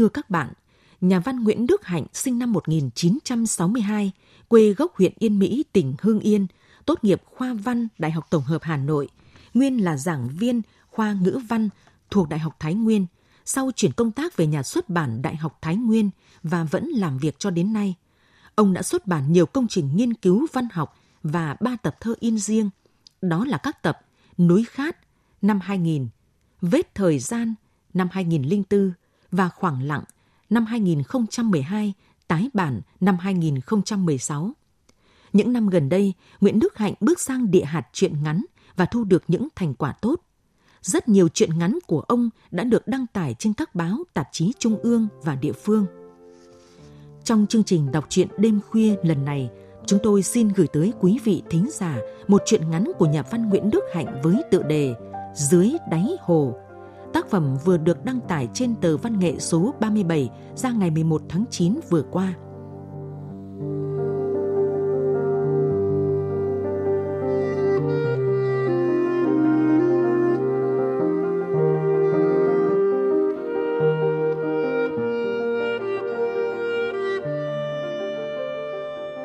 Thưa các bạn, nhà văn Nguyễn Đức Hạnh sinh năm 1962, quê gốc huyện Yên Mỹ, tỉnh Hưng Yên, tốt nghiệp khoa văn Đại học Tổng hợp Hà Nội, nguyên là giảng viên khoa ngữ văn thuộc Đại học Thái Nguyên, sau chuyển công tác về nhà xuất bản Đại học Thái Nguyên và vẫn làm việc cho đến nay. Ông đã xuất bản nhiều công trình nghiên cứu văn học và ba tập thơ in riêng. Đó là các tập Núi Khát năm 2000, Vết Thời Gian năm 2004, và Khoảng lặng năm 2012, tái bản năm 2016. Những năm gần đây, Nguyễn Đức Hạnh bước sang địa hạt truyện ngắn và thu được những thành quả tốt. Rất nhiều truyện ngắn của ông đã được đăng tải trên các báo, tạp chí trung ương và địa phương. Trong chương trình đọc truyện đêm khuya lần này, chúng tôi xin gửi tới quý vị thính giả một truyện ngắn của nhà văn Nguyễn Đức Hạnh với tựa đề Dưới đáy hồ Tác phẩm vừa được đăng tải trên tờ Văn nghệ số 37 ra ngày 11 tháng 9 vừa qua.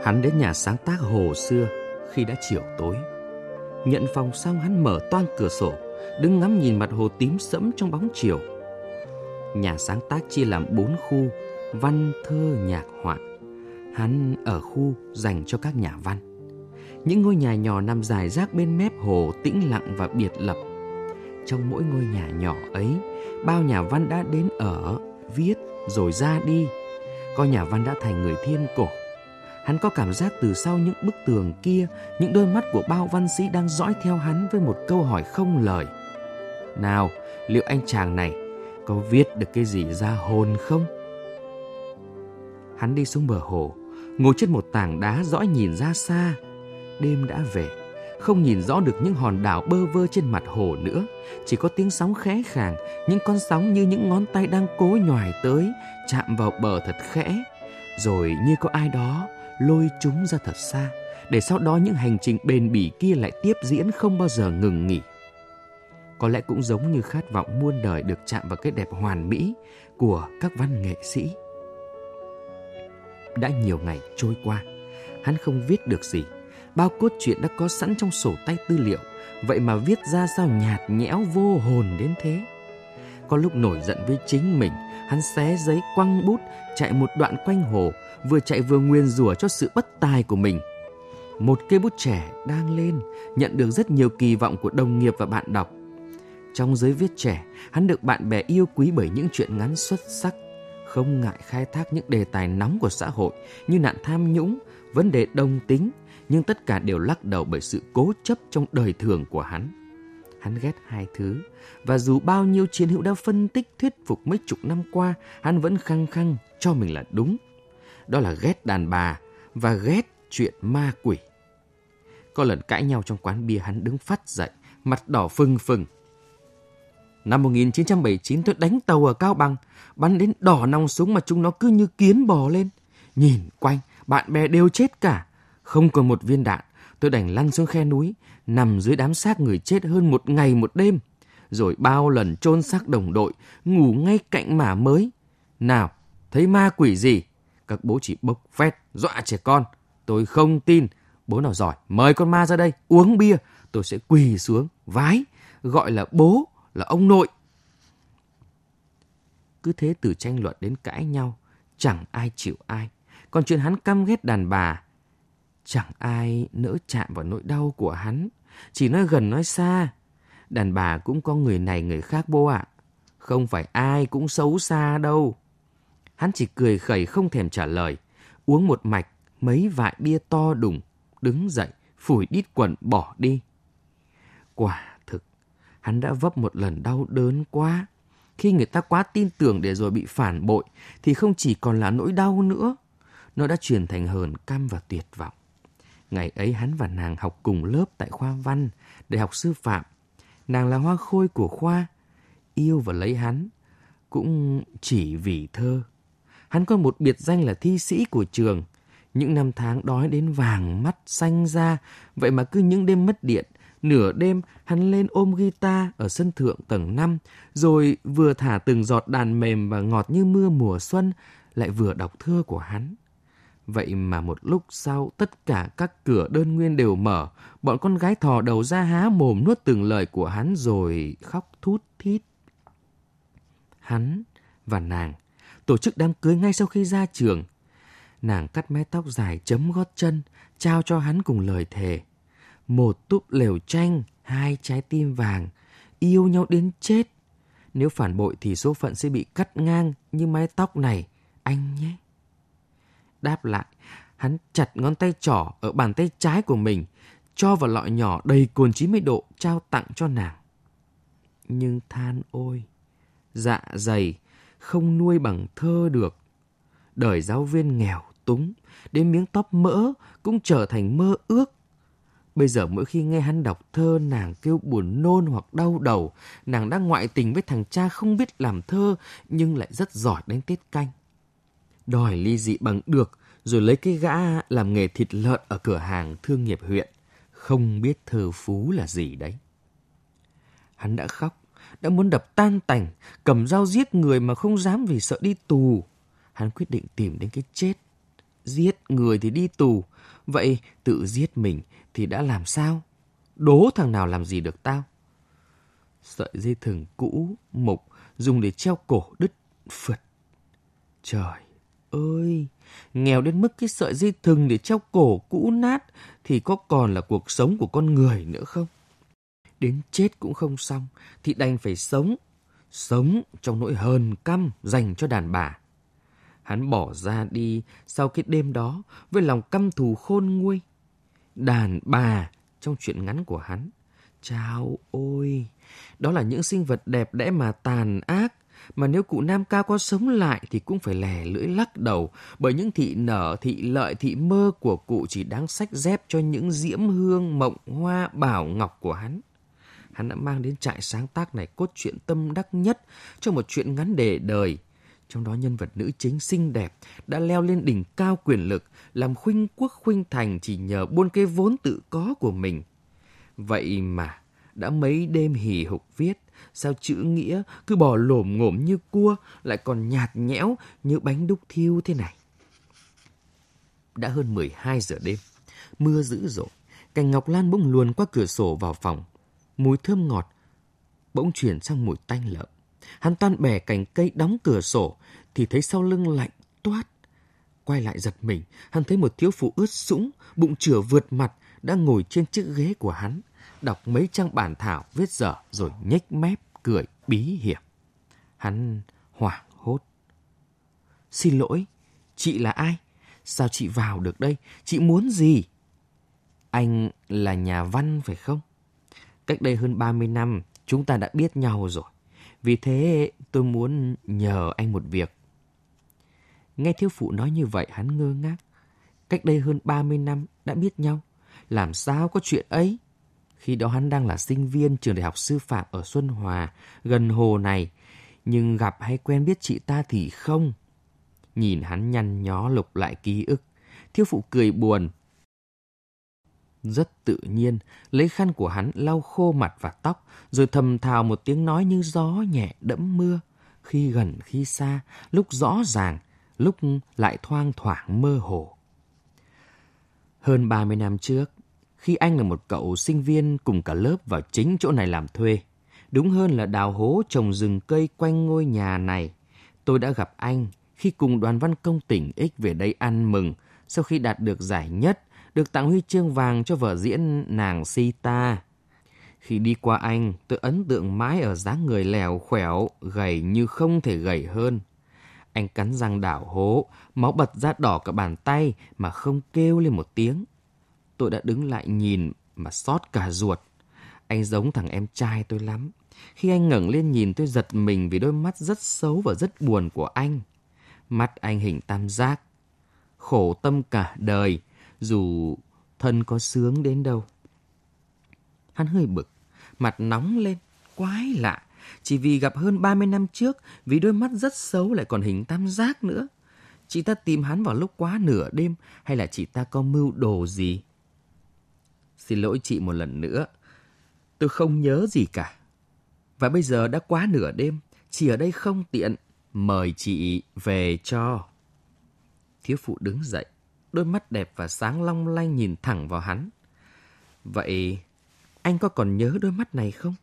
Hắn đến nhà sáng tác hồ xưa khi đã chiều tối. Nhận phòng xong hắn mở toang cửa sổ đứng ngắm nhìn mặt hồ tím sẫm trong bóng chiều. Nhà sáng tác chia làm bốn khu, văn, thơ, nhạc, họa. Hắn ở khu dành cho các nhà văn. Những ngôi nhà nhỏ nằm dài rác bên mép hồ tĩnh lặng và biệt lập. Trong mỗi ngôi nhà nhỏ ấy, bao nhà văn đã đến ở, viết rồi ra đi. Có nhà văn đã thành người thiên cổ. Hắn có cảm giác từ sau những bức tường kia, những đôi mắt của bao văn sĩ đang dõi theo hắn với một câu hỏi không lời. Nào, liệu anh chàng này có viết được cái gì ra hồn không? Hắn đi xuống bờ hồ, ngồi trên một tảng đá dõi nhìn ra xa. Đêm đã về, không nhìn rõ được những hòn đảo bơ vơ trên mặt hồ nữa, chỉ có tiếng sóng khẽ khàng, những con sóng như những ngón tay đang cố nhòi tới, chạm vào bờ thật khẽ, rồi như có ai đó lôi chúng ra thật xa, để sau đó những hành trình bền bỉ kia lại tiếp diễn không bao giờ ngừng nghỉ có lẽ cũng giống như khát vọng muôn đời được chạm vào cái đẹp hoàn mỹ của các văn nghệ sĩ. Đã nhiều ngày trôi qua, hắn không viết được gì. Bao cốt truyện đã có sẵn trong sổ tay tư liệu, vậy mà viết ra sao nhạt nhẽo vô hồn đến thế. Có lúc nổi giận với chính mình, hắn xé giấy quăng bút, chạy một đoạn quanh hồ, vừa chạy vừa nguyên rủa cho sự bất tài của mình. Một cây bút trẻ đang lên, nhận được rất nhiều kỳ vọng của đồng nghiệp và bạn đọc. Trong giới viết trẻ, hắn được bạn bè yêu quý bởi những chuyện ngắn xuất sắc, không ngại khai thác những đề tài nóng của xã hội như nạn tham nhũng, vấn đề đồng tính, nhưng tất cả đều lắc đầu bởi sự cố chấp trong đời thường của hắn. Hắn ghét hai thứ, và dù bao nhiêu chiến hữu đã phân tích thuyết phục mấy chục năm qua, hắn vẫn khăng khăng cho mình là đúng. Đó là ghét đàn bà và ghét chuyện ma quỷ. Có lần cãi nhau trong quán bia hắn đứng phát dậy, mặt đỏ phừng phừng, Năm 1979 tôi đánh tàu ở Cao Bằng, bắn đến đỏ nòng súng mà chúng nó cứ như kiến bò lên. Nhìn quanh, bạn bè đều chết cả. Không còn một viên đạn, tôi đành lăn xuống khe núi, nằm dưới đám xác người chết hơn một ngày một đêm. Rồi bao lần chôn xác đồng đội, ngủ ngay cạnh mả mới. Nào, thấy ma quỷ gì? Các bố chỉ bốc phét, dọa trẻ con. Tôi không tin. Bố nào giỏi, mời con ma ra đây, uống bia. Tôi sẽ quỳ xuống, vái, gọi là bố là ông nội. Cứ thế từ tranh luận đến cãi nhau, chẳng ai chịu ai. Còn chuyện hắn căm ghét đàn bà, Chẳng ai nỡ chạm vào nỗi đau của hắn, chỉ nói gần nói xa. Đàn bà cũng có người này người khác bố ạ. Không phải ai cũng xấu xa đâu. Hắn chỉ cười khẩy không thèm trả lời. Uống một mạch, mấy vại bia to đùng, đứng dậy, phủi đít quần bỏ đi. Quả thực, hắn đã vấp một lần đau đớn quá. Khi người ta quá tin tưởng để rồi bị phản bội, thì không chỉ còn là nỗi đau nữa. Nó đã chuyển thành hờn căm và tuyệt vọng. Ngày ấy hắn và nàng học cùng lớp tại khoa văn, đại học sư phạm. Nàng là hoa khôi của khoa, yêu và lấy hắn, cũng chỉ vì thơ. Hắn có một biệt danh là thi sĩ của trường. Những năm tháng đói đến vàng mắt xanh ra, vậy mà cứ những đêm mất điện, nửa đêm hắn lên ôm guitar ở sân thượng tầng 5, rồi vừa thả từng giọt đàn mềm và ngọt như mưa mùa xuân, lại vừa đọc thơ của hắn. Vậy mà một lúc sau tất cả các cửa đơn nguyên đều mở, bọn con gái thò đầu ra há mồm nuốt từng lời của hắn rồi khóc thút thít. Hắn và nàng tổ chức đám cưới ngay sau khi ra trường. Nàng cắt mái tóc dài chấm gót chân, trao cho hắn cùng lời thề. Một túp lều tranh, hai trái tim vàng, yêu nhau đến chết. Nếu phản bội thì số phận sẽ bị cắt ngang như mái tóc này, anh nhé. Đáp lại, hắn chặt ngón tay trỏ ở bàn tay trái của mình, cho vào lọ nhỏ đầy cồn 90 độ trao tặng cho nàng. Nhưng than ôi, dạ dày, không nuôi bằng thơ được. Đời giáo viên nghèo túng, đến miếng tóc mỡ cũng trở thành mơ ước. Bây giờ mỗi khi nghe hắn đọc thơ, nàng kêu buồn nôn hoặc đau đầu. Nàng đang ngoại tình với thằng cha không biết làm thơ, nhưng lại rất giỏi đánh tiết canh. Đòi ly dị bằng được, rồi lấy cái gã làm nghề thịt lợn ở cửa hàng thương nghiệp huyện. Không biết thơ phú là gì đấy. Hắn đã khóc, đã muốn đập tan tành, cầm dao giết người mà không dám vì sợ đi tù. Hắn quyết định tìm đến cái chết. Giết người thì đi tù, vậy tự giết mình thì đã làm sao? Đố thằng nào làm gì được tao? Sợi dây thừng cũ, mục, dùng để treo cổ đứt, phượt. Trời ơi, nghèo đến mức cái sợi dây thừng để treo cổ cũ nát thì có còn là cuộc sống của con người nữa không? Đến chết cũng không xong thì đành phải sống. Sống trong nỗi hờn căm dành cho đàn bà. Hắn bỏ ra đi sau cái đêm đó với lòng căm thù khôn nguôi. Đàn bà trong chuyện ngắn của hắn. Chào ôi, đó là những sinh vật đẹp đẽ mà tàn ác, mà nếu cụ Nam Cao có sống lại thì cũng phải lè lưỡi lắc đầu, bởi những thị nở, thị lợi, thị mơ của cụ chỉ đáng sách dép cho những diễm hương, mộng hoa, bảo ngọc của hắn. Hắn đã mang đến trại sáng tác này cốt truyện tâm đắc nhất cho một chuyện ngắn đề đời. Trong đó nhân vật nữ chính xinh đẹp đã leo lên đỉnh cao quyền lực, làm khuynh quốc khuynh thành chỉ nhờ buôn cái vốn tự có của mình. Vậy mà, đã mấy đêm hì hục viết, sao chữ nghĩa cứ bò lổm ngổm như cua, lại còn nhạt nhẽo như bánh đúc thiêu thế này. Đã hơn 12 giờ đêm, mưa dữ dội, cành ngọc lan bỗng luồn qua cửa sổ vào phòng. Mùi thơm ngọt bỗng chuyển sang mùi tanh lợn. Hắn toan bẻ cành cây đóng cửa sổ thì thấy sau lưng lạnh toát. Quay lại giật mình, hắn thấy một thiếu phụ ướt sũng, bụng chửa vượt mặt đang ngồi trên chiếc ghế của hắn đọc mấy trang bản thảo viết dở rồi nhếch mép cười bí hiểm. Hắn hoảng hốt. Xin lỗi, chị là ai? Sao chị vào được đây? Chị muốn gì? Anh là nhà văn phải không? Cách đây hơn 30 năm, chúng ta đã biết nhau rồi. Vì thế tôi muốn nhờ anh một việc. Nghe thiếu phụ nói như vậy hắn ngơ ngác. Cách đây hơn 30 năm đã biết nhau. Làm sao có chuyện ấy? Khi đó hắn đang là sinh viên trường đại học sư phạm ở Xuân Hòa, gần hồ này. Nhưng gặp hay quen biết chị ta thì không. Nhìn hắn nhăn nhó lục lại ký ức. Thiếu phụ cười buồn. Rất tự nhiên, lấy khăn của hắn lau khô mặt và tóc, rồi thầm thào một tiếng nói như gió nhẹ đẫm mưa. Khi gần khi xa, lúc rõ ràng, lúc lại thoang thoảng mơ hồ. Hơn 30 năm trước, khi anh là một cậu sinh viên cùng cả lớp vào chính chỗ này làm thuê. Đúng hơn là đào hố trồng rừng cây quanh ngôi nhà này. Tôi đã gặp anh khi cùng đoàn văn công tỉnh X về đây ăn mừng sau khi đạt được giải nhất được tặng huy chương vàng cho vở diễn nàng Sita. Khi đi qua anh, tôi ấn tượng mãi ở dáng người lèo khỏe, gầy như không thể gầy hơn. Anh cắn răng đảo hố, máu bật ra đỏ cả bàn tay mà không kêu lên một tiếng. Tôi đã đứng lại nhìn mà xót cả ruột. Anh giống thằng em trai tôi lắm. Khi anh ngẩng lên nhìn tôi giật mình vì đôi mắt rất xấu và rất buồn của anh. Mắt anh hình tam giác. Khổ tâm cả đời, dù thân có sướng đến đâu. Hắn hơi bực, mặt nóng lên, quái lạ. Chỉ vì gặp hơn 30 năm trước, vì đôi mắt rất xấu lại còn hình tam giác nữa. Chị ta tìm hắn vào lúc quá nửa đêm hay là chị ta có mưu đồ gì? Xin lỗi chị một lần nữa. Tôi không nhớ gì cả. Và bây giờ đã quá nửa đêm, chị ở đây không tiện. Mời chị về cho. Thiếu phụ đứng dậy, đôi mắt đẹp và sáng long lanh nhìn thẳng vào hắn. Vậy anh có còn nhớ đôi mắt này không?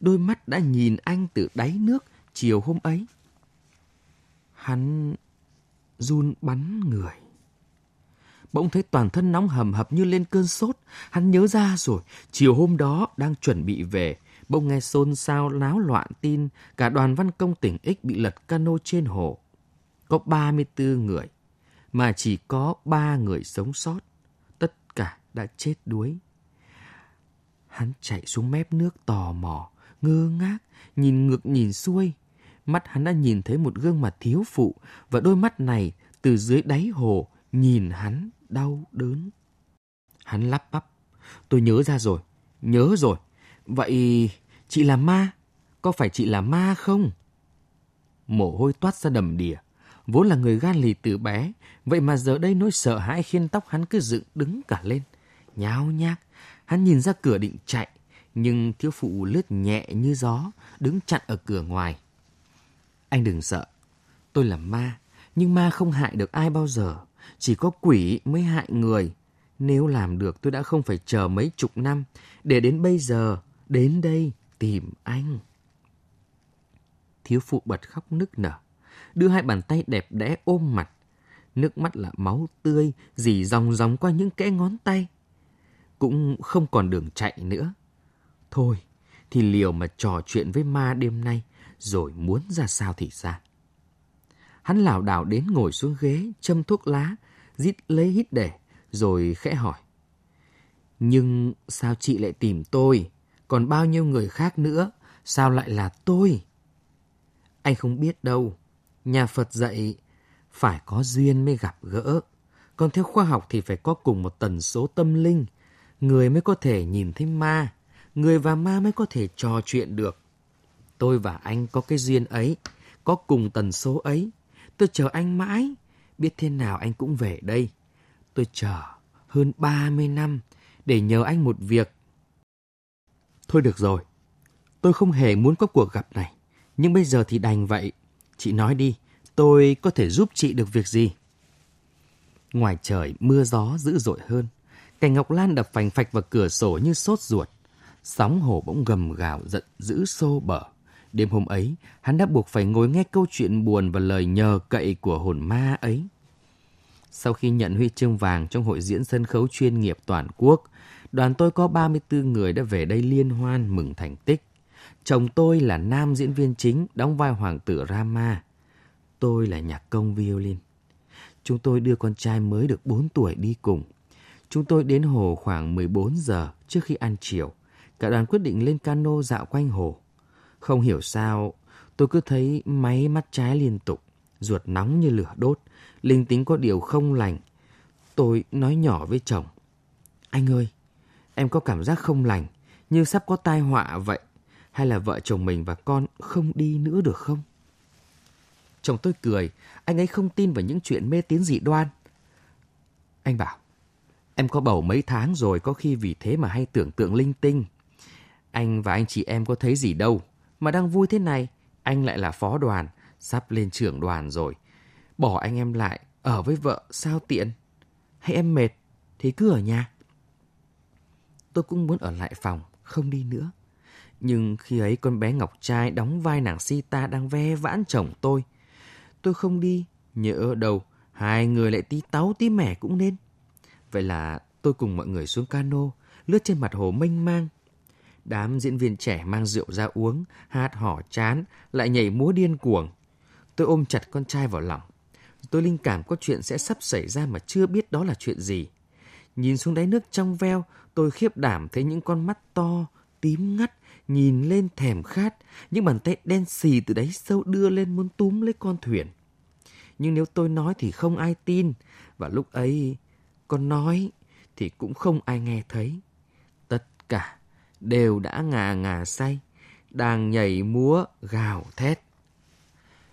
Đôi mắt đã nhìn anh từ đáy nước chiều hôm ấy. Hắn run bắn người. Bỗng thấy toàn thân nóng hầm hập như lên cơn sốt. Hắn nhớ ra rồi, chiều hôm đó đang chuẩn bị về. Bỗng nghe xôn xao náo loạn tin cả đoàn văn công tỉnh X bị lật cano trên hồ. Có 34 người, mà chỉ có 3 người sống sót. Tất cả đã chết đuối. Hắn chạy xuống mép nước tò mò, ngơ ngác, nhìn ngược nhìn xuôi. Mắt hắn đã nhìn thấy một gương mặt thiếu phụ và đôi mắt này từ dưới đáy hồ nhìn hắn đau đớn. Hắn lắp bắp. Tôi nhớ ra rồi, nhớ rồi. Vậy chị là ma? Có phải chị là ma không? Mồ hôi toát ra đầm đìa. Vốn là người gan lì từ bé, vậy mà giờ đây nỗi sợ hãi khiến tóc hắn cứ dựng đứng cả lên. Nháo nhác, hắn nhìn ra cửa định chạy, nhưng thiếu phụ lướt nhẹ như gió, đứng chặn ở cửa ngoài. Anh đừng sợ, tôi là ma, nhưng ma không hại được ai bao giờ. Chỉ có quỷ mới hại người. Nếu làm được tôi đã không phải chờ mấy chục năm để đến bây giờ đến đây tìm anh. Thiếu phụ bật khóc nức nở, đưa hai bàn tay đẹp đẽ ôm mặt. Nước mắt là máu tươi, dì dòng dòng qua những kẽ ngón tay. Cũng không còn đường chạy nữa. Thôi, thì liều mà trò chuyện với ma đêm nay, rồi muốn ra sao thì ra. Hắn lảo đảo đến ngồi xuống ghế, châm thuốc lá, rít lấy hít để, rồi khẽ hỏi. Nhưng sao chị lại tìm tôi? Còn bao nhiêu người khác nữa? Sao lại là tôi? Anh không biết đâu. Nhà Phật dạy phải có duyên mới gặp gỡ. Còn theo khoa học thì phải có cùng một tần số tâm linh. Người mới có thể nhìn thấy ma. Người và ma mới có thể trò chuyện được. Tôi và anh có cái duyên ấy, có cùng tần số ấy. Tôi chờ anh mãi, biết thế nào anh cũng về đây. Tôi chờ hơn 30 năm để nhờ anh một việc. Thôi được rồi, tôi không hề muốn có cuộc gặp này, nhưng bây giờ thì đành vậy. Chị nói đi, tôi có thể giúp chị được việc gì? Ngoài trời mưa gió dữ dội hơn, cành ngọc lan đập phành phạch vào cửa sổ như sốt ruột. Sóng hồ bỗng gầm gào giận dữ xô bờ. Đêm hôm ấy, hắn đã buộc phải ngồi nghe câu chuyện buồn và lời nhờ cậy của hồn ma ấy. Sau khi nhận huy chương vàng trong hội diễn sân khấu chuyên nghiệp toàn quốc, đoàn tôi có 34 người đã về đây liên hoan mừng thành tích. Chồng tôi là nam diễn viên chính đóng vai hoàng tử Rama. Tôi là nhạc công violin. Chúng tôi đưa con trai mới được 4 tuổi đi cùng. Chúng tôi đến hồ khoảng 14 giờ trước khi ăn chiều. Cả đoàn quyết định lên cano dạo quanh hồ. Không hiểu sao, tôi cứ thấy máy mắt trái liên tục, ruột nóng như lửa đốt, linh tính có điều không lành. Tôi nói nhỏ với chồng. Anh ơi, em có cảm giác không lành, như sắp có tai họa vậy. Hay là vợ chồng mình và con không đi nữa được không? Chồng tôi cười, anh ấy không tin vào những chuyện mê tín dị đoan. Anh bảo, em có bầu mấy tháng rồi có khi vì thế mà hay tưởng tượng linh tinh. Anh và anh chị em có thấy gì đâu. Mà đang vui thế này, anh lại là phó đoàn, sắp lên trưởng đoàn rồi. Bỏ anh em lại, ở với vợ sao tiện? Hay em mệt, thì cứ ở nhà. Tôi cũng muốn ở lại phòng, không đi nữa. Nhưng khi ấy con bé Ngọc Trai đóng vai nàng Sita đang ve vãn chồng tôi. Tôi không đi, nhỡ đâu, hai người lại tí táu tí mẻ cũng nên. Vậy là tôi cùng mọi người xuống cano, lướt trên mặt hồ mênh mang. Đám diễn viên trẻ mang rượu ra uống, hát hò chán, lại nhảy múa điên cuồng. Tôi ôm chặt con trai vào lòng. Tôi linh cảm có chuyện sẽ sắp xảy ra mà chưa biết đó là chuyện gì. Nhìn xuống đáy nước trong veo, tôi khiếp đảm thấy những con mắt to, tím ngắt, nhìn lên thèm khát, những bàn tay đen xì từ đáy sâu đưa lên muốn túm lấy con thuyền. Nhưng nếu tôi nói thì không ai tin, và lúc ấy con nói thì cũng không ai nghe thấy. Tất cả đều đã ngà ngà say, đang nhảy múa gào thét.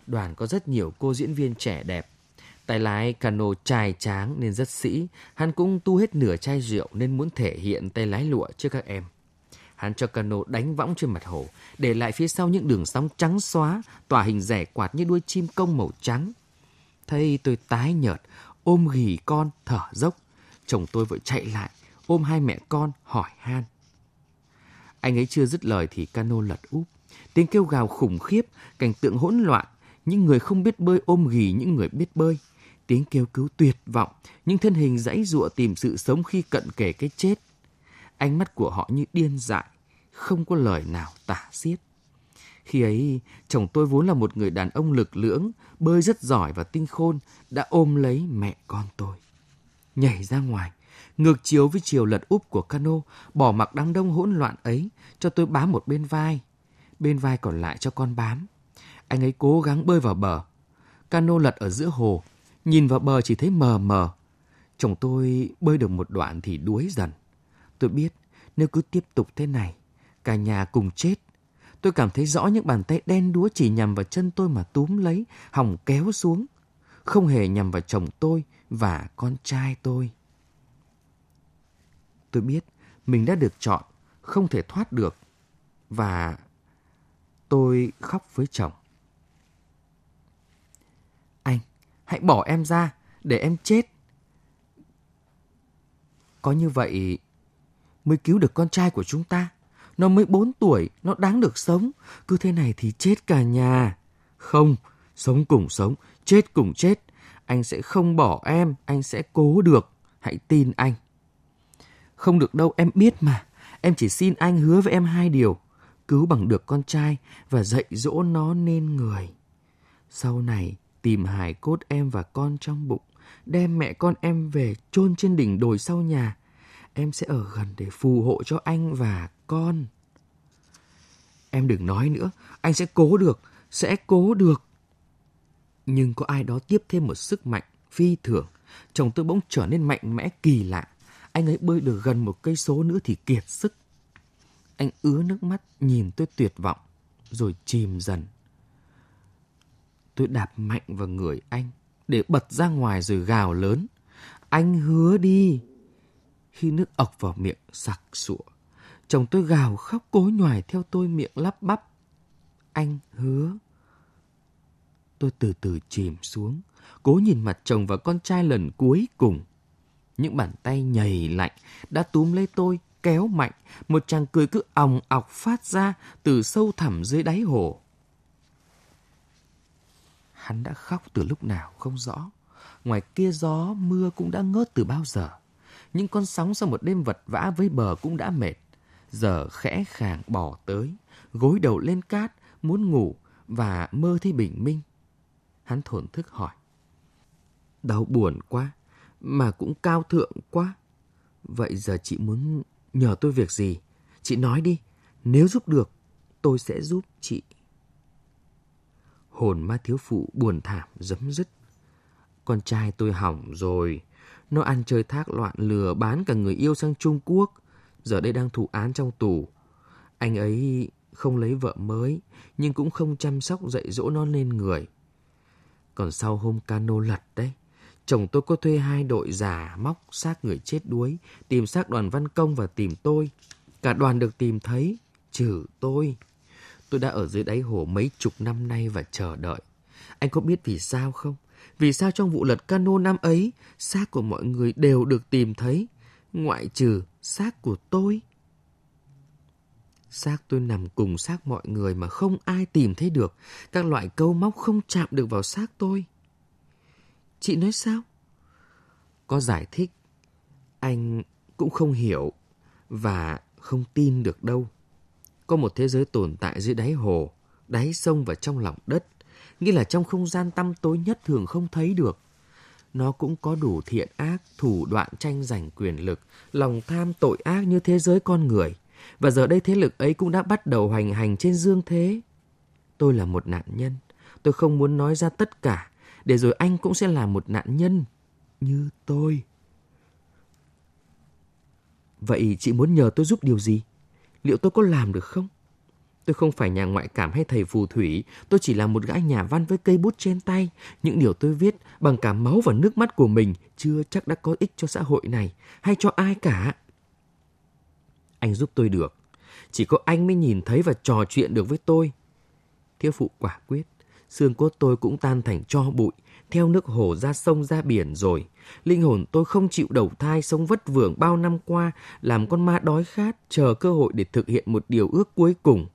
Đoàn có rất nhiều cô diễn viên trẻ đẹp. Tay lái cano trai tráng nên rất sĩ. Hắn cũng tu hết nửa chai rượu nên muốn thể hiện tay lái lụa trước các em. Hắn cho cano đánh võng trên mặt hồ, để lại phía sau những đường sóng trắng xóa, tỏa hình rẻ quạt như đuôi chim công màu trắng. Thấy tôi tái nhợt, ôm ghì con, thở dốc. Chồng tôi vội chạy lại, ôm hai mẹ con, hỏi han. Anh ấy chưa dứt lời thì cano lật úp. Tiếng kêu gào khủng khiếp, cảnh tượng hỗn loạn, những người không biết bơi ôm ghì những người biết bơi. Tiếng kêu cứu tuyệt vọng, những thân hình dãy dụa tìm sự sống khi cận kề cái chết. Ánh mắt của họ như điên dại, không có lời nào tả xiết. Khi ấy, chồng tôi vốn là một người đàn ông lực lưỡng, bơi rất giỏi và tinh khôn, đã ôm lấy mẹ con tôi. Nhảy ra ngoài, ngược chiều với chiều lật úp của cano, bỏ mặc đám đông hỗn loạn ấy, cho tôi bám một bên vai. Bên vai còn lại cho con bám. Anh ấy cố gắng bơi vào bờ. Cano lật ở giữa hồ, nhìn vào bờ chỉ thấy mờ mờ. Chồng tôi bơi được một đoạn thì đuối dần. Tôi biết nếu cứ tiếp tục thế này, cả nhà cùng chết. Tôi cảm thấy rõ những bàn tay đen đúa chỉ nhằm vào chân tôi mà túm lấy, hòng kéo xuống. Không hề nhằm vào chồng tôi và con trai tôi. Tôi biết mình đã được chọn, không thể thoát được. Và tôi khóc với chồng. Anh, hãy bỏ em ra, để em chết. Có như vậy mới cứu được con trai của chúng ta. Nó mới 4 tuổi, nó đáng được sống. Cứ thế này thì chết cả nhà. Không, sống cùng sống, chết cùng chết. Anh sẽ không bỏ em, anh sẽ cố được. Hãy tin anh. Không được đâu, em biết mà. Em chỉ xin anh hứa với em hai điều. Cứu bằng được con trai và dạy dỗ nó nên người. Sau này, tìm hài cốt em và con trong bụng, đem mẹ con em về chôn trên đỉnh đồi sau nhà. Em sẽ ở gần để phù hộ cho anh và con. Em đừng nói nữa, anh sẽ cố được, sẽ cố được. Nhưng có ai đó tiếp thêm một sức mạnh phi thường. Chồng tôi bỗng trở nên mạnh mẽ kỳ lạ. Anh ấy bơi được gần một cây số nữa thì kiệt sức. Anh ứa nước mắt nhìn tôi tuyệt vọng, rồi chìm dần. Tôi đạp mạnh vào người anh để bật ra ngoài rồi gào lớn. Anh hứa đi. Khi nước ọc vào miệng sặc sụa, chồng tôi gào khóc cố nhoài theo tôi miệng lắp bắp. Anh hứa. Tôi từ từ chìm xuống, cố nhìn mặt chồng và con trai lần cuối cùng. Những bàn tay nhầy lạnh đã túm lấy tôi, kéo mạnh, một chàng cười cứ òng ọc phát ra từ sâu thẳm dưới đáy hồ. Hắn đã khóc từ lúc nào không rõ. Ngoài kia gió, mưa cũng đã ngớt từ bao giờ. Những con sóng sau một đêm vật vã với bờ cũng đã mệt. Giờ khẽ khàng bỏ tới, gối đầu lên cát, muốn ngủ và mơ thấy bình minh. Hắn thổn thức hỏi. Đau buồn quá, mà cũng cao thượng quá. Vậy giờ chị muốn nhờ tôi việc gì? Chị nói đi, nếu giúp được, tôi sẽ giúp chị. Hồn ma thiếu phụ buồn thảm dấm dứt. Con trai tôi hỏng rồi. Nó ăn chơi thác loạn lừa bán cả người yêu sang Trung Quốc. Giờ đây đang thụ án trong tù. Anh ấy không lấy vợ mới, nhưng cũng không chăm sóc dạy dỗ nó nên người. Còn sau hôm cano lật đấy, chồng tôi có thuê hai đội giả móc xác người chết đuối, tìm xác đoàn văn công và tìm tôi. Cả đoàn được tìm thấy, trừ tôi. Tôi đã ở dưới đáy hồ mấy chục năm nay và chờ đợi. Anh có biết vì sao không? Vì sao trong vụ lật cano năm ấy, xác của mọi người đều được tìm thấy, ngoại trừ xác của tôi? Xác tôi nằm cùng xác mọi người mà không ai tìm thấy được. Các loại câu móc không chạm được vào xác tôi. Chị nói sao? Có giải thích. Anh cũng không hiểu và không tin được đâu. Có một thế giới tồn tại dưới đáy hồ, đáy sông và trong lòng đất, nghĩa là trong không gian tăm tối nhất thường không thấy được. Nó cũng có đủ thiện ác, thủ đoạn tranh giành quyền lực, lòng tham tội ác như thế giới con người. Và giờ đây thế lực ấy cũng đã bắt đầu hoành hành trên dương thế. Tôi là một nạn nhân. Tôi không muốn nói ra tất cả, để rồi anh cũng sẽ là một nạn nhân như tôi. Vậy chị muốn nhờ tôi giúp điều gì? Liệu tôi có làm được không? Tôi không phải nhà ngoại cảm hay thầy phù thủy, tôi chỉ là một gã nhà văn với cây bút trên tay. Những điều tôi viết bằng cả máu và nước mắt của mình chưa chắc đã có ích cho xã hội này hay cho ai cả. Anh giúp tôi được. Chỉ có anh mới nhìn thấy và trò chuyện được với tôi. Thiếu phụ quả quyết, xương cốt tôi cũng tan thành cho bụi, theo nước hồ ra sông ra biển rồi. Linh hồn tôi không chịu đầu thai sống vất vưởng bao năm qua, làm con ma đói khát, chờ cơ hội để thực hiện một điều ước cuối cùng.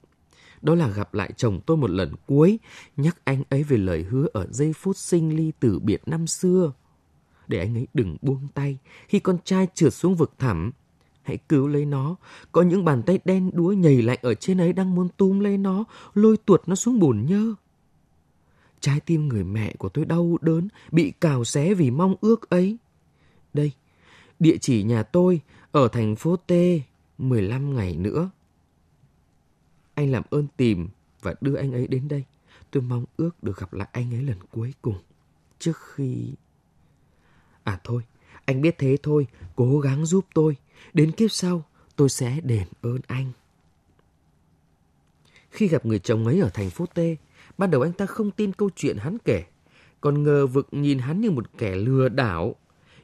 Đó là gặp lại chồng tôi một lần cuối, nhắc anh ấy về lời hứa ở giây phút sinh ly tử biệt năm xưa. Để anh ấy đừng buông tay khi con trai trượt xuống vực thẳm. Hãy cứu lấy nó. Có những bàn tay đen đúa nhầy lạnh ở trên ấy đang muốn túm lấy nó, lôi tuột nó xuống bùn nhơ. Trái tim người mẹ của tôi đau đớn, bị cào xé vì mong ước ấy. Đây, địa chỉ nhà tôi ở thành phố T, 15 ngày nữa. Anh làm ơn tìm và đưa anh ấy đến đây. Tôi mong ước được gặp lại anh ấy lần cuối cùng. Trước khi... À thôi, anh biết thế thôi, cố gắng giúp tôi. Đến kiếp sau, tôi sẽ đền ơn anh. Khi gặp người chồng ấy ở thành phố T, ban đầu anh ta không tin câu chuyện hắn kể, còn ngờ vực nhìn hắn như một kẻ lừa đảo.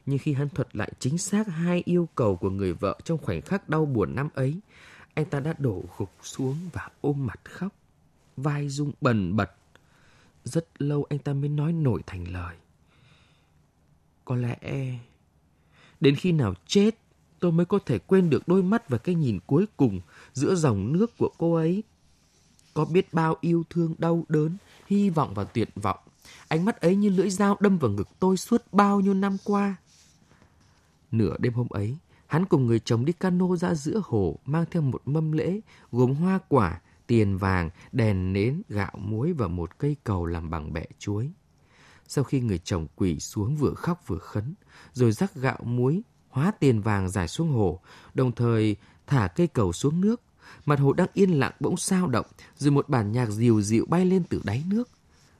Nhưng khi hắn thuật lại chính xác hai yêu cầu của người vợ trong khoảnh khắc đau buồn năm ấy, anh ta đã đổ gục xuống và ôm mặt khóc. Vai rung bần bật. Rất lâu anh ta mới nói nổi thành lời. Có lẽ... Đến khi nào chết, tôi mới có thể quên được đôi mắt và cái nhìn cuối cùng giữa dòng nước của cô ấy. Có biết bao yêu thương đau đớn, hy vọng và tuyệt vọng. Ánh mắt ấy như lưỡi dao đâm vào ngực tôi suốt bao nhiêu năm qua. Nửa đêm hôm ấy, Hắn cùng người chồng đi cano ra giữa hồ mang theo một mâm lễ gồm hoa quả, tiền vàng, đèn nến, gạo muối và một cây cầu làm bằng bẹ chuối. Sau khi người chồng quỳ xuống vừa khóc vừa khấn, rồi rắc gạo muối, hóa tiền vàng giải xuống hồ, đồng thời thả cây cầu xuống nước. Mặt hồ đang yên lặng bỗng sao động, rồi một bản nhạc dịu dịu bay lên từ đáy nước.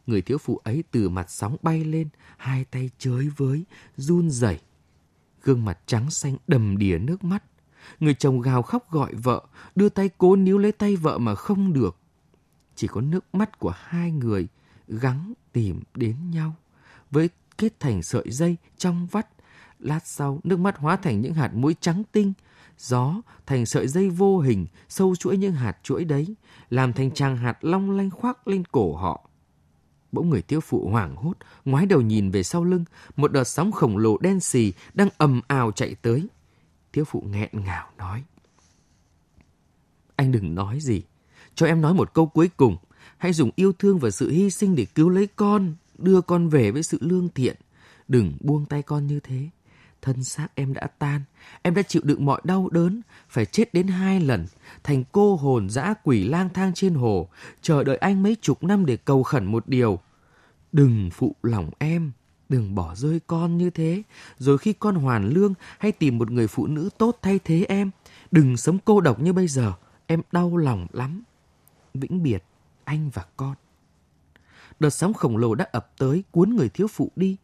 Người thiếu phụ ấy từ mặt sóng bay lên, hai tay chới với, run rẩy gương mặt trắng xanh đầm đìa nước mắt. Người chồng gào khóc gọi vợ, đưa tay cố níu lấy tay vợ mà không được. Chỉ có nước mắt của hai người gắng tìm đến nhau, với kết thành sợi dây trong vắt. Lát sau, nước mắt hóa thành những hạt muối trắng tinh, gió thành sợi dây vô hình sâu chuỗi những hạt chuỗi đấy, làm thành tràng hạt long lanh khoác lên cổ họ. Bỗng người tiêu phụ hoảng hốt, ngoái đầu nhìn về sau lưng, một đợt sóng khổng lồ đen xì đang ầm ào chạy tới. Thiếu phụ nghẹn ngào nói. Anh đừng nói gì, cho em nói một câu cuối cùng. Hãy dùng yêu thương và sự hy sinh để cứu lấy con, đưa con về với sự lương thiện. Đừng buông tay con như thế. Thân xác em đã tan, em đã chịu đựng mọi đau đớn, phải chết đến hai lần, thành cô hồn dã quỷ lang thang trên hồ, chờ đợi anh mấy chục năm để cầu khẩn một điều. Đừng phụ lòng em, đừng bỏ rơi con như thế, rồi khi con hoàn lương hay tìm một người phụ nữ tốt thay thế em, đừng sống cô độc như bây giờ, em đau lòng lắm. Vĩnh biệt, anh và con. Đợt sóng khổng lồ đã ập tới cuốn người thiếu phụ đi,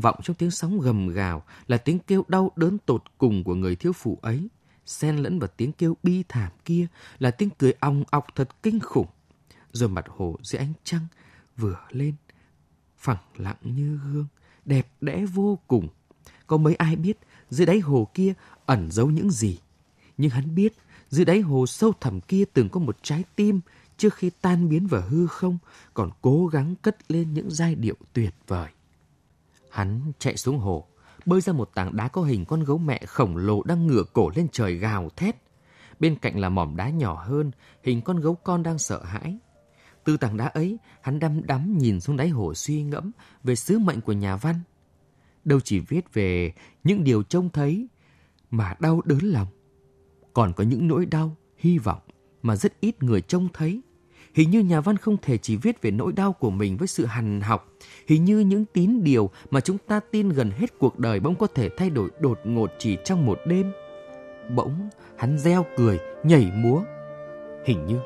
Vọng trong tiếng sóng gầm gào là tiếng kêu đau đớn tột cùng của người thiếu phụ ấy. Xen lẫn vào tiếng kêu bi thảm kia là tiếng cười ong ọc thật kinh khủng. Rồi mặt hồ dưới ánh trăng vừa lên, phẳng lặng như gương, đẹp đẽ vô cùng. Có mấy ai biết dưới đáy hồ kia ẩn giấu những gì. Nhưng hắn biết dưới đáy hồ sâu thẳm kia từng có một trái tim trước khi tan biến vào hư không còn cố gắng cất lên những giai điệu tuyệt vời. Hắn chạy xuống hồ, bơi ra một tảng đá có hình con gấu mẹ khổng lồ đang ngửa cổ lên trời gào thét. Bên cạnh là mỏm đá nhỏ hơn, hình con gấu con đang sợ hãi. Từ tảng đá ấy, hắn đăm đắm nhìn xuống đáy hồ suy ngẫm về sứ mệnh của nhà văn. Đâu chỉ viết về những điều trông thấy, mà đau đớn lòng. Còn có những nỗi đau, hy vọng mà rất ít người trông thấy. Hình như nhà văn không thể chỉ viết về nỗi đau của mình với sự hằn học. Hình như những tín điều mà chúng ta tin gần hết cuộc đời bỗng có thể thay đổi đột ngột chỉ trong một đêm. Bỗng hắn reo cười, nhảy múa. Hình như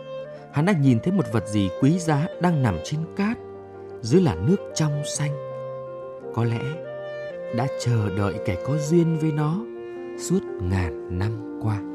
hắn đã nhìn thấy một vật gì quý giá đang nằm trên cát, dưới là nước trong xanh. Có lẽ đã chờ đợi kẻ có duyên với nó suốt ngàn năm qua.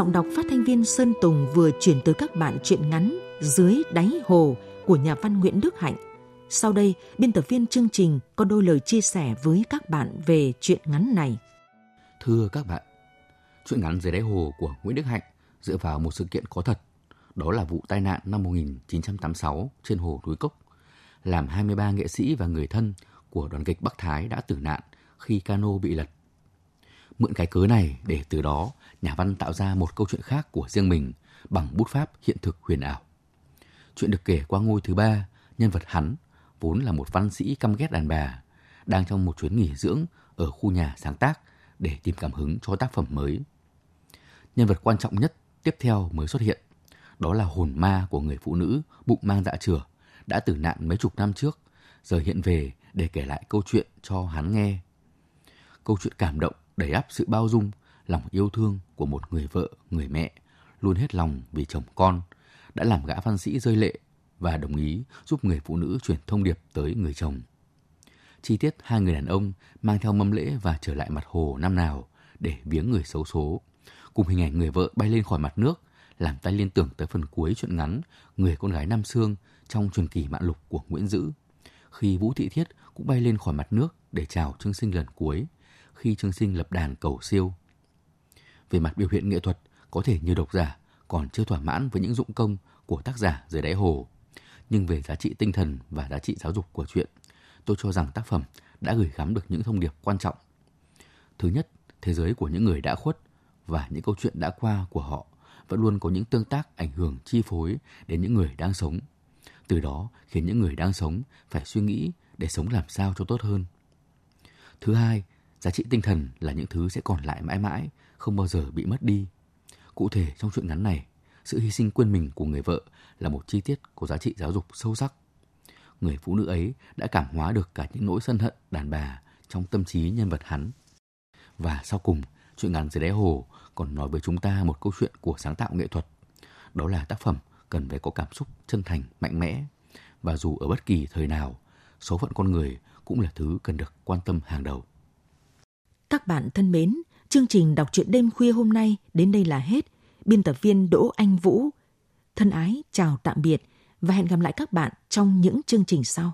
Giọng đọc phát thanh viên Sơn Tùng vừa chuyển tới các bạn truyện ngắn Dưới đáy hồ của nhà văn Nguyễn Đức Hạnh. Sau đây, biên tập viên chương trình có đôi lời chia sẻ với các bạn về truyện ngắn này. Thưa các bạn, truyện ngắn Dưới đáy hồ của Nguyễn Đức Hạnh dựa vào một sự kiện có thật. Đó là vụ tai nạn năm 1986 trên hồ Núi Cốc, làm 23 nghệ sĩ và người thân của đoàn kịch Bắc Thái đã tử nạn khi cano bị lật Mượn cái cớ này để từ đó nhà văn tạo ra một câu chuyện khác của riêng mình bằng bút pháp hiện thực huyền ảo. Chuyện được kể qua ngôi thứ ba, nhân vật hắn vốn là một văn sĩ căm ghét đàn bà, đang trong một chuyến nghỉ dưỡng ở khu nhà sáng tác để tìm cảm hứng cho tác phẩm mới. Nhân vật quan trọng nhất tiếp theo mới xuất hiện, đó là hồn ma của người phụ nữ bụng mang dạ chửa đã tử nạn mấy chục năm trước, giờ hiện về để kể lại câu chuyện cho hắn nghe. Câu chuyện cảm động đầy ắp sự bao dung, lòng yêu thương của một người vợ, người mẹ, luôn hết lòng vì chồng con, đã làm gã văn sĩ rơi lệ và đồng ý giúp người phụ nữ chuyển thông điệp tới người chồng. Chi tiết hai người đàn ông mang theo mâm lễ và trở lại mặt hồ năm nào để viếng người xấu số, cùng hình ảnh người vợ bay lên khỏi mặt nước, làm tay liên tưởng tới phần cuối chuyện ngắn Người con gái Nam Sương trong truyền kỳ mạng lục của Nguyễn Dữ. Khi Vũ Thị Thiết cũng bay lên khỏi mặt nước để chào Trương Sinh lần cuối, khi Trương Sinh lập đàn cầu siêu. Về mặt biểu hiện nghệ thuật, có thể nhiều độc giả còn chưa thỏa mãn với những dụng công của tác giả dưới đáy hồ. Nhưng về giá trị tinh thần và giá trị giáo dục của chuyện, tôi cho rằng tác phẩm đã gửi gắm được những thông điệp quan trọng. Thứ nhất, thế giới của những người đã khuất và những câu chuyện đã qua của họ vẫn luôn có những tương tác ảnh hưởng chi phối đến những người đang sống. Từ đó khiến những người đang sống phải suy nghĩ để sống làm sao cho tốt hơn. Thứ hai, Giá trị tinh thần là những thứ sẽ còn lại mãi mãi, không bao giờ bị mất đi. Cụ thể trong chuyện ngắn này, sự hy sinh quên mình của người vợ là một chi tiết của giá trị giáo dục sâu sắc. Người phụ nữ ấy đã cảm hóa được cả những nỗi sân hận đàn bà trong tâm trí nhân vật hắn. Và sau cùng, chuyện ngắn dưới đáy hồ còn nói với chúng ta một câu chuyện của sáng tạo nghệ thuật. Đó là tác phẩm cần phải có cảm xúc chân thành, mạnh mẽ. Và dù ở bất kỳ thời nào, số phận con người cũng là thứ cần được quan tâm hàng đầu. Các bạn thân mến, chương trình đọc truyện đêm khuya hôm nay đến đây là hết. Biên tập viên Đỗ Anh Vũ. Thân ái chào tạm biệt và hẹn gặp lại các bạn trong những chương trình sau.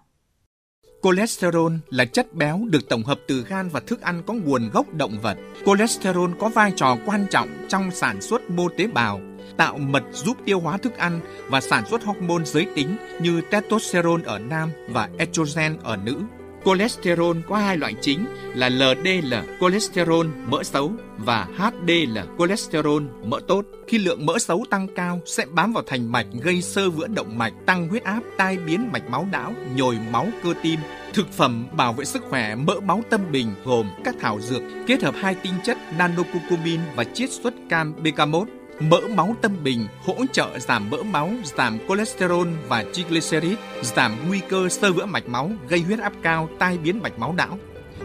Cholesterol là chất béo được tổng hợp từ gan và thức ăn có nguồn gốc động vật. Cholesterol có vai trò quan trọng trong sản xuất mô tế bào, tạo mật giúp tiêu hóa thức ăn và sản xuất hormone giới tính như testosterone ở nam và estrogen ở nữ. Cholesterol có hai loại chính là LDL cholesterol mỡ xấu và HDL cholesterol mỡ tốt. Khi lượng mỡ xấu tăng cao sẽ bám vào thành mạch gây sơ vữa động mạch, tăng huyết áp, tai biến mạch máu não, nhồi máu cơ tim. Thực phẩm bảo vệ sức khỏe mỡ máu tâm bình gồm các thảo dược kết hợp hai tinh chất nanocucumin và chiết xuất cam bergamot. Mỡ máu tâm bình hỗ trợ giảm mỡ máu, giảm cholesterol và triglycerid, giảm nguy cơ sơ vữa mạch máu, gây huyết áp cao, tai biến mạch máu não.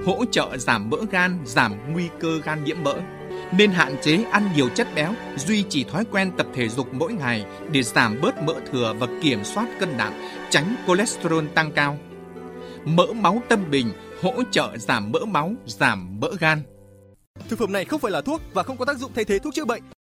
Hỗ trợ giảm mỡ gan, giảm nguy cơ gan nhiễm mỡ. Nên hạn chế ăn nhiều chất béo, duy trì thói quen tập thể dục mỗi ngày để giảm bớt mỡ thừa và kiểm soát cân nặng, tránh cholesterol tăng cao. Mỡ máu tâm bình hỗ trợ giảm mỡ máu, giảm mỡ gan. Thực phẩm này không phải là thuốc và không có tác dụng thay thế thuốc chữa bệnh.